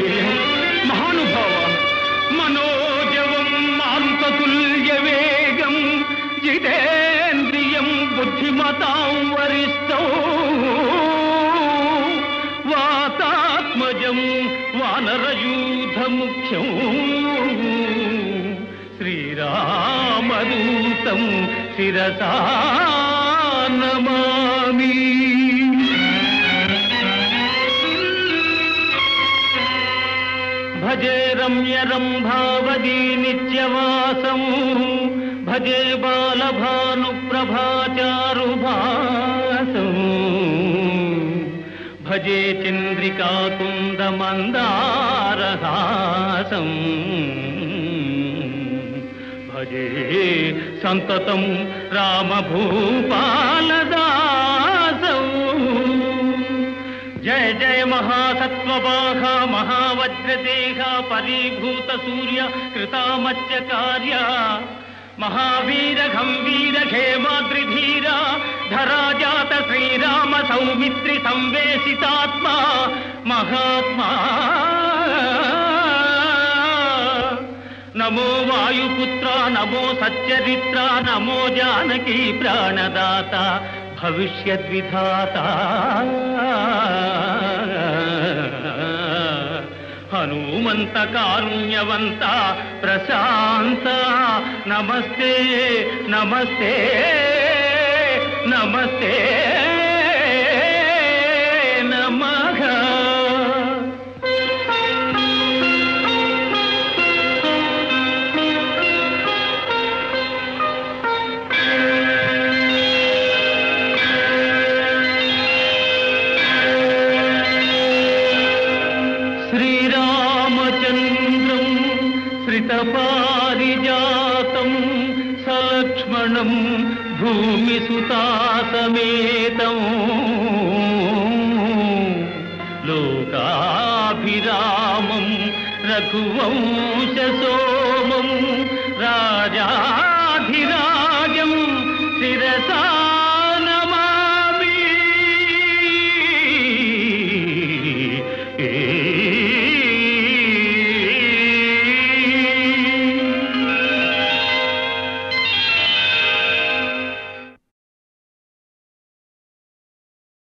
ఆంజనేయ మహానుభావ మనోజవం మాంతతుల్య వేగం జితేంద్రియం బుద్ధిమతాం వరిష్టం వాతాత్మజం వానరయూధ ముఖ్యం భజే రమ్య రంభావదీ నిత్యవాసం భజే బాలభాను ప్రభాచారు భజే చంద్రికాకుందమందారహాసం భజే సంతతం రామభూపాలదాసం జయ జయ మహా महाबाह महावज्रदेह कृतामच्च कार्य। महावीर गम्भीर धरा धराजात श्रीराम, सौमित्रि संवेशितात्मा, महात्मा। नमो वायुपुत्र, नमो सच्चरित्र, नमो जानकी प्राणदाता, भविष्यद्विधाता। హనుమంత కారుణ్యవంత ప్రశాంత. నమస్తే నమస్తే నమస్తే. पारिजातं सलक्ष्मणं भूमिसुतासमेतम् लोकाभिरामं रघुवंशसोमं राजा